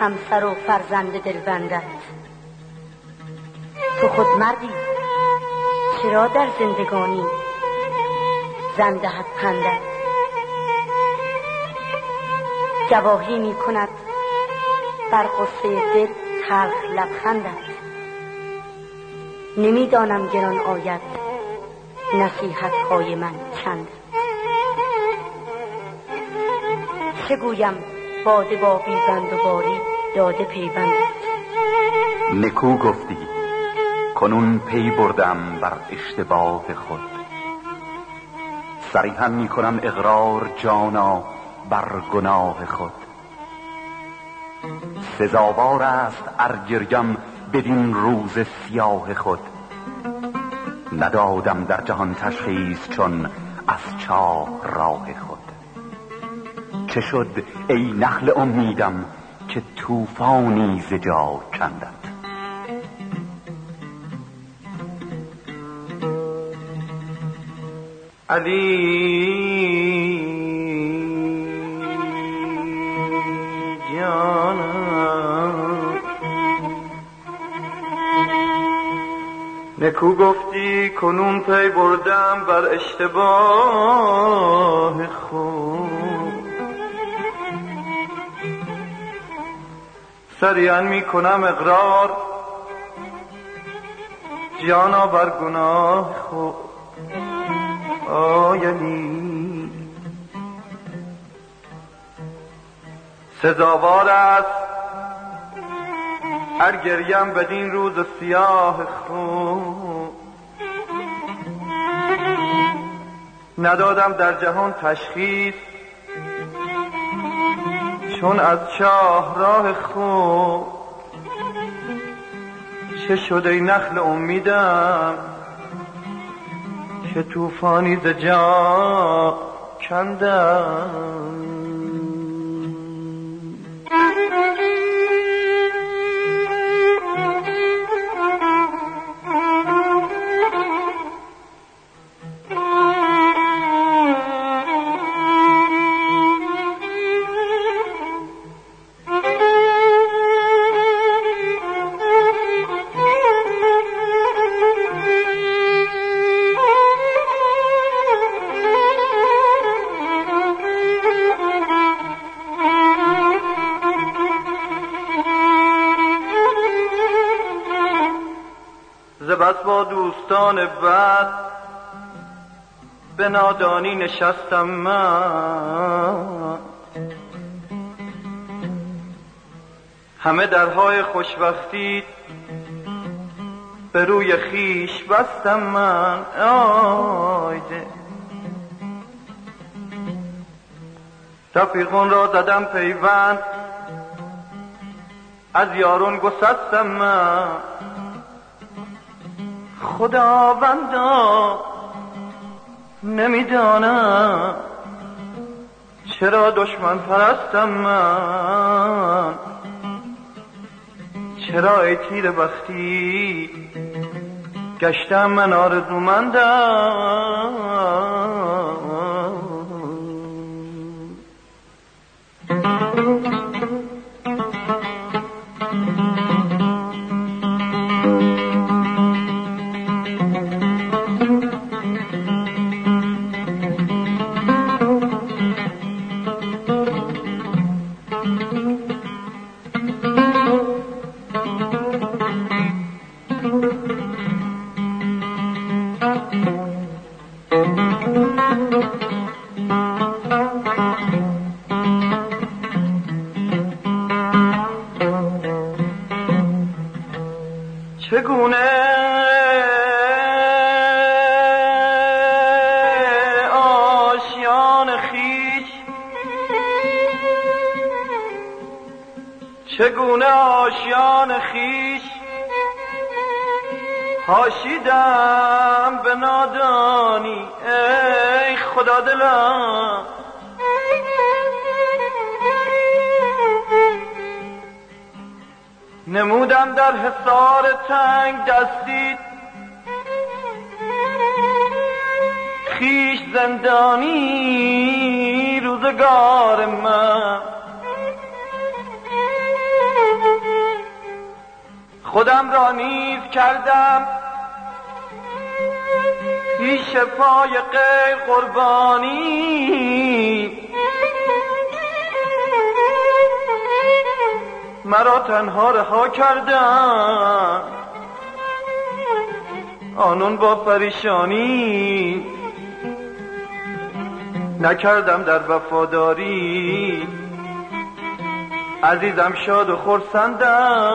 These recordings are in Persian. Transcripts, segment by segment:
همسر و فرزند دلبندت تو خود مردی. چرا در زندگانی زندهت پندت گواهی می کند بر قصه دل تلخ لبخندت نمی‌دانم گران آید نصیحت های من چند. چه گویم؟ باده با بیبند و باری داده پیوندت نکو گفتی کنون پی بردم بر اشتباه خود. صریحا می کنم اقرار جانا بر گناه خود. سزاوار است ارگریم بدین روز سیاه خود. ندادم در جهان تشخیص چون از چاه راه خود. چه شد ای نخل امیدم که توفانی ز جا کندت؟ علی نکو گفتی کنون پی بردم بر اشتباه خود. سریعا می کنم اقرار. جانا بر گناه خود آیلی سزاوار است. هر گریم بدین روز سیاه خون ندادم در جهان تشخیص. چون از چاه راه خون چه شده نخل امیدم؟ که توفانی ز جا کندم. دوستان بعد به نادانی نشستم من. همه درهای خوشبختی به روی خیش بستم من. آیده رفیقون را زدم پیوند از یارون گسستم من. خداوندا نمی‌دانم چرا دشمن پرستم من؟ چرا ای تیر بختی گشتم من آرزومندم تنگ دستید. خیش زندانی روزگار من. خودم را نیز کردم. پیش پای غیر قربانی. مرا تنها رها کردم آنون با پریشانی نکردم در وفاداری. عزیزم شاد و خرسندم.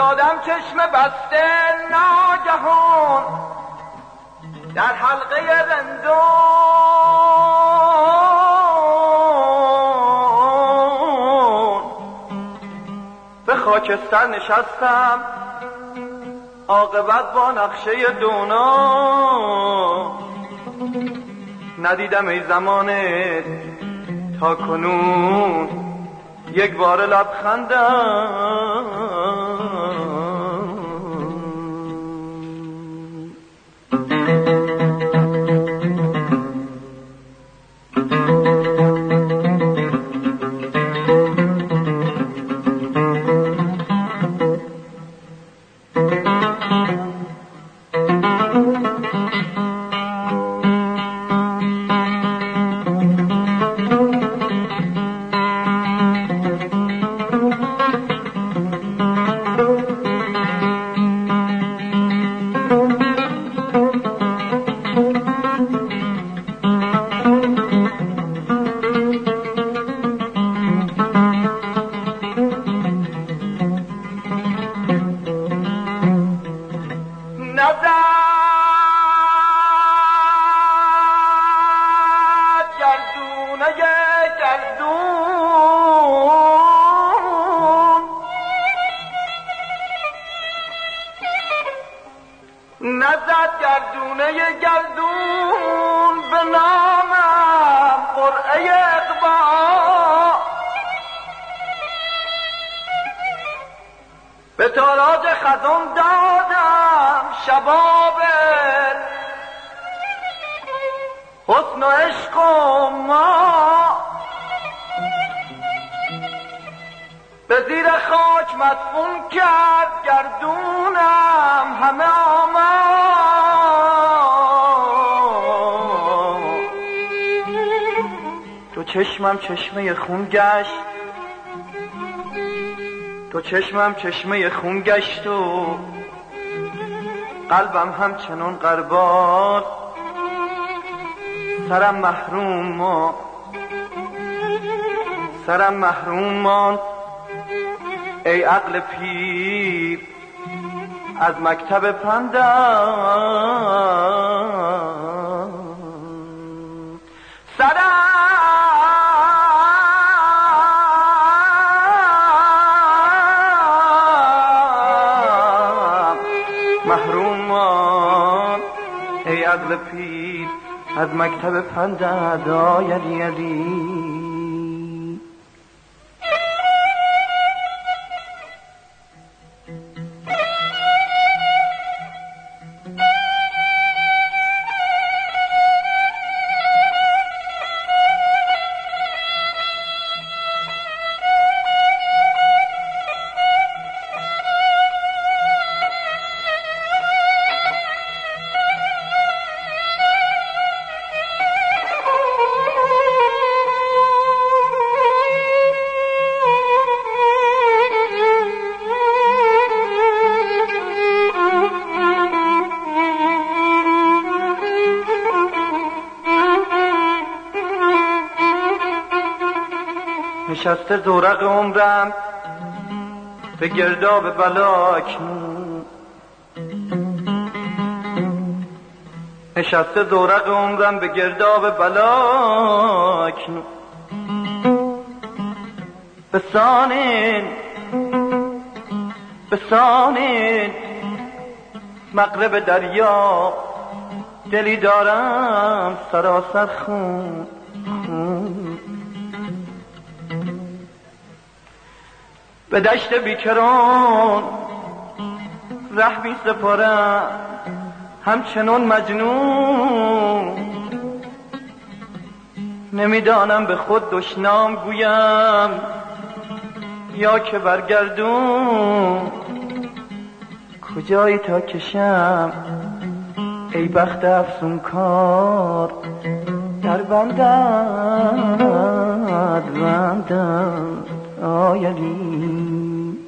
فتادم چشم بسته ناگهان در حلقه رندون به خاکستر نشستم عاقبت با نقشه دونا. ندیدم ای زمانه تا کنون یک بار لبخندم. حسن و عشق و ما به زیر خاک مدفون کرد گردونم همه آمد. تو چشمم چشمه خون گشت تو چشمم چشمه خون گشت و قلبم همچنان قربان سرم محروم ما. سرم محروم مان ای عقل پیر از مکتب پندم عقل پیر از مکتب پند آید یدی نشسته زورق عمرم به گرداب بلاک نشسته زورق عمرم به گرداب بلاک به سانین به سانین مغرب دریا دلی دارم سراسر خون خون. به دشت بیکران ره سپارم. همچنون مجنون. نمی‌دانم به خود دشنام گویم یا که برگردون. کجایی تا کشم ای بخت افسون کار. در بندد بندد آیلی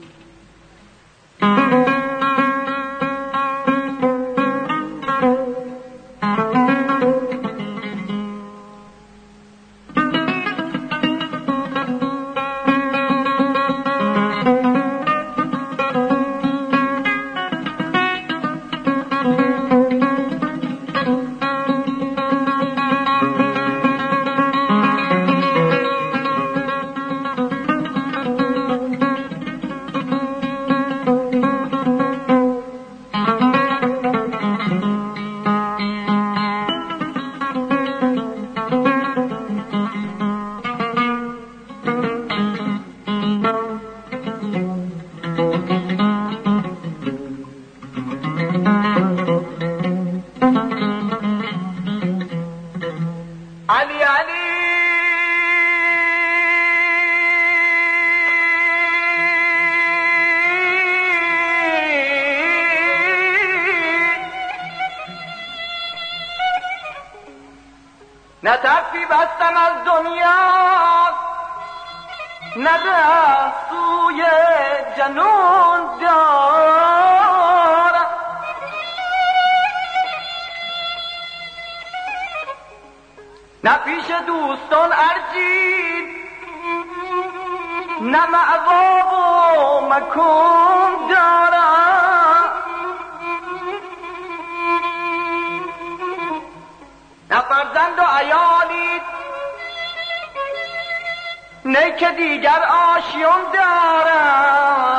نه که دیگر آشیون دارم.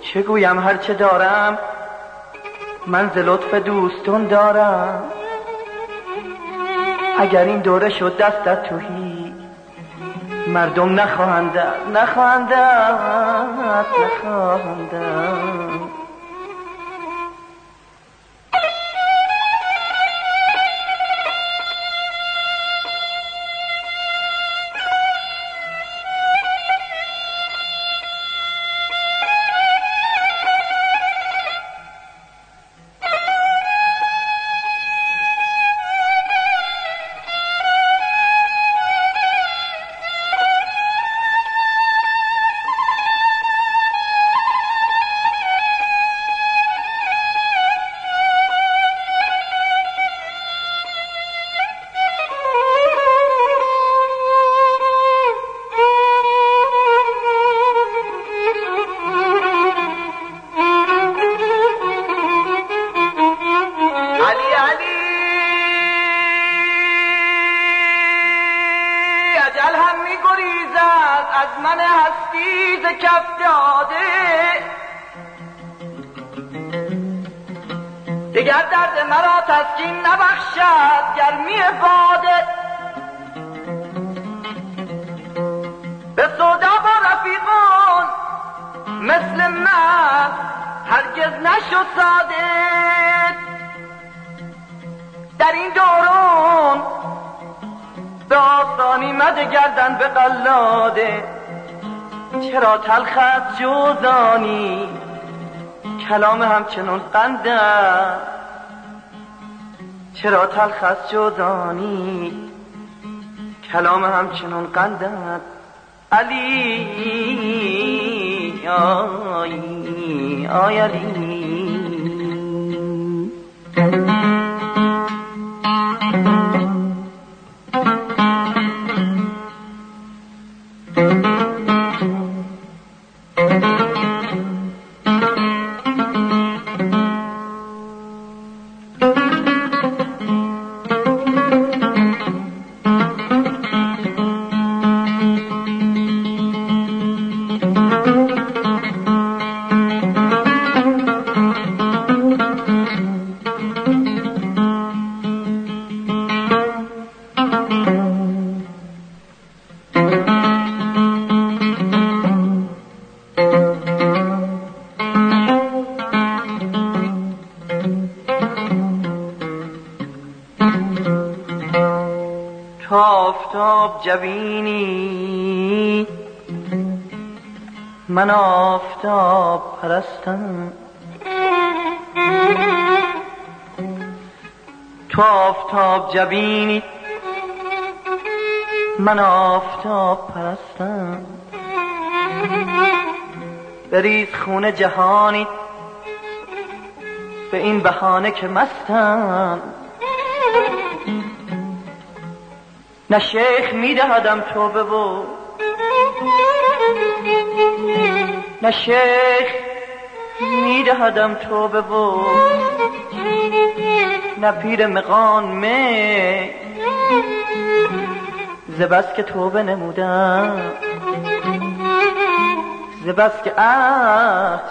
چه گویم هرچه دارم؟ من ز لطف دوستون دارم. اگر این دوره شد دستت توهی مردم نخواهند نخواهند نخواهند. تسکین نبخشد گرمی باده. به سودا با رفیقان مثل من هرگز نشد ساده. در این دوران به آسانی مده گردن به قلاده. چرا تلخ از جوزانی؟ کلام همچنان قنده چرا تلخ از جوزانی کلام همچنان قنده علی آی آی علی. آفتاب پرستم تو آفتاب جبینی من آفتاب پرستم بریز خونه جهانی به این بهانه که مستم. نه شیخ میدهدم توبه و نه شیخ میدهدم توبه و نه پیر مقان می زبس که توبه نمودم. زبس که عهد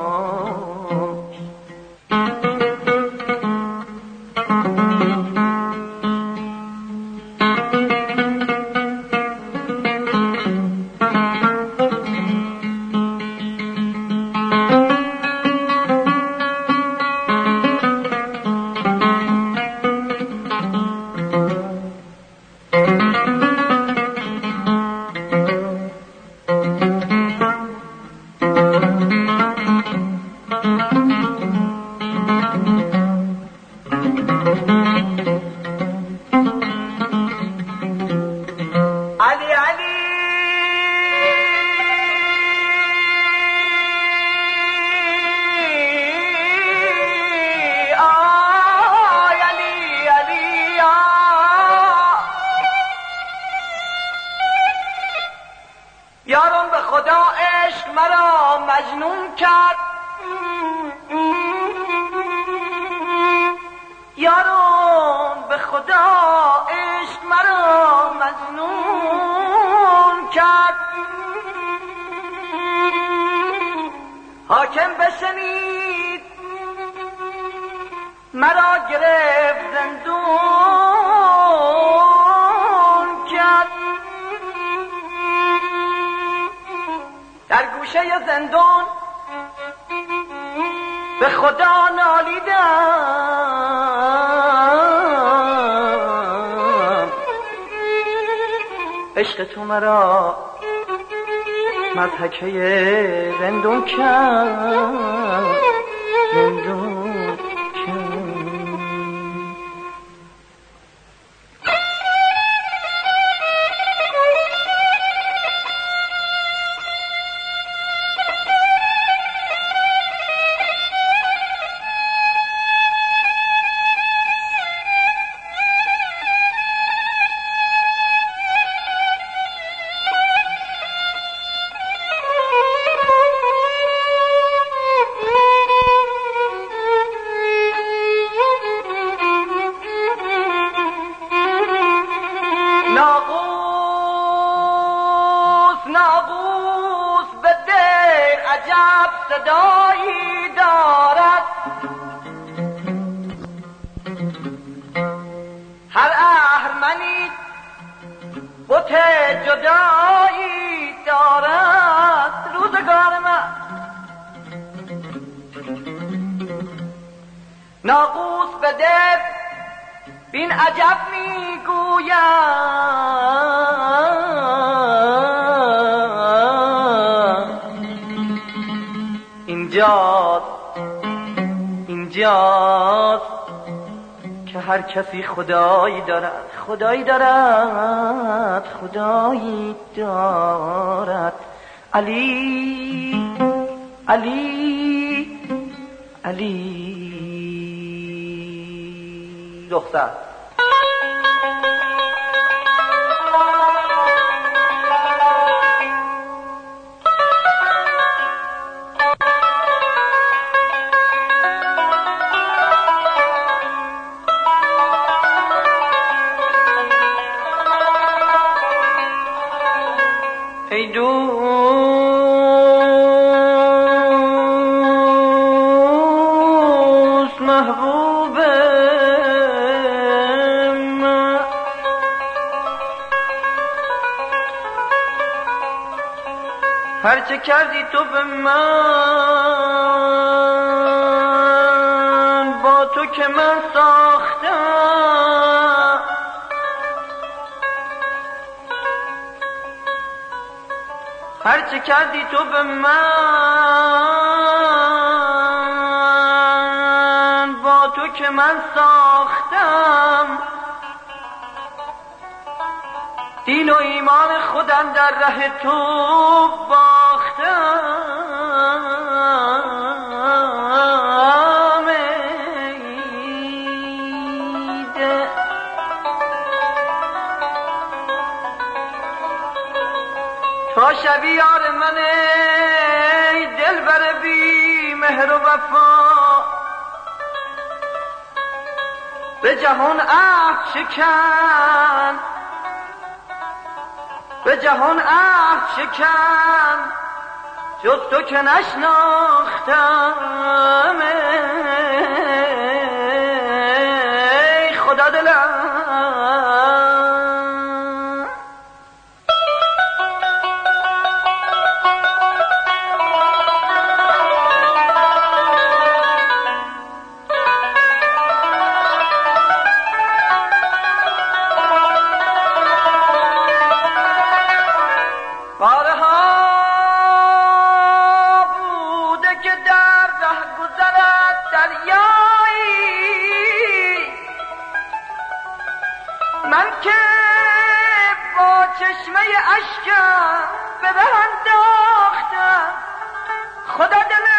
مزنون کرد. حاکم بشنید مرا گرفت زندون کرد. در گوشه زندان به خدا نالیدم. عشق تو مرا. مضحکه زندون کرد. عجب می‌گویم. اینجاست اینجاست که هر کسی خدایی دارد خدایی دارد خدایی دارد. علی علی علی. دختر. محبوب من هرچه کردی تو به من با تو که من ساختم. هرچه کردی تو به من که من ساختم. دین و ایمان خودم در ره تو باختم. تا شبی یار من ای دل بر بی مهر و وفا. به جهان عهد شکن. به جهان عهد شکن. جز تو که نشناختم ای خدا دلم. من که با چشمه اشکم به انداختم. خدا دلم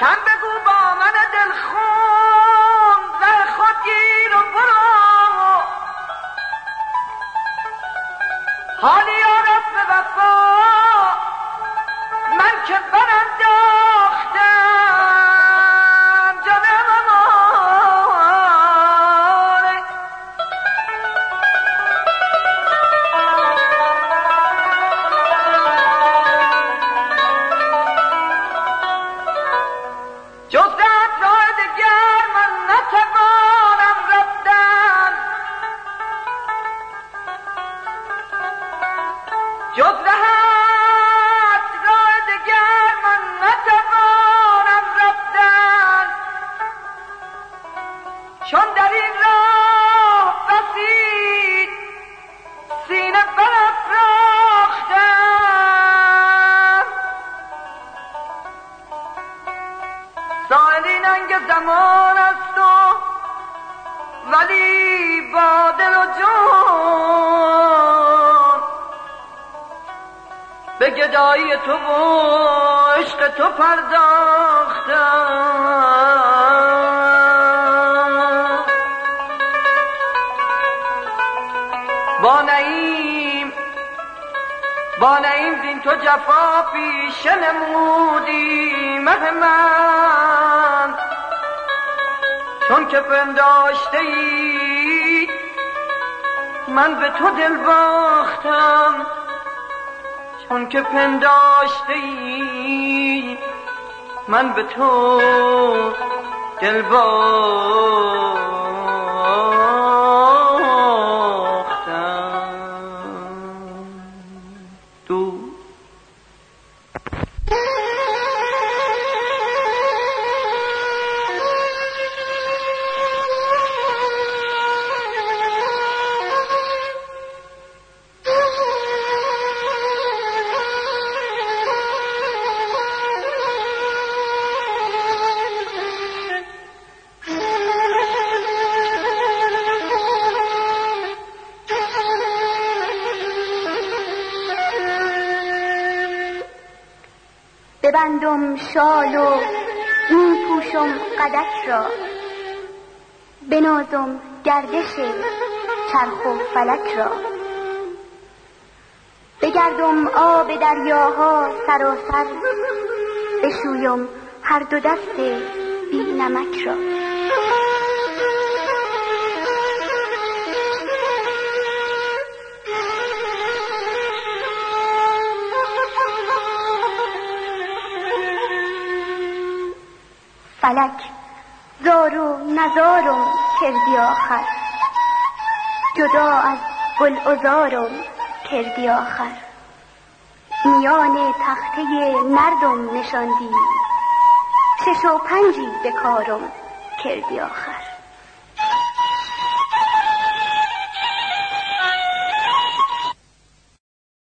کم بگو با من دل خون ره خود گیر و برو. حالی جذها تو و عشق تو پرداختم. با نعیم با نعیم دین تو جفا پیش نمودی مه من. چون که پنداشته ای من به تو دل باختم. چون که پنداشته ای من به تو دل ببندم شال و می پوشم قدک را. بنازم گردش چرخ و فلک را. بگردم آب دریاها سراسر بشویم هر دو دست بی نمک را. فلک. زار و نزارم کردی آخر. جدا از گل کردی آخر. میان تخته نردم نشاندی. شش و پنجی به کارم کردی آخر.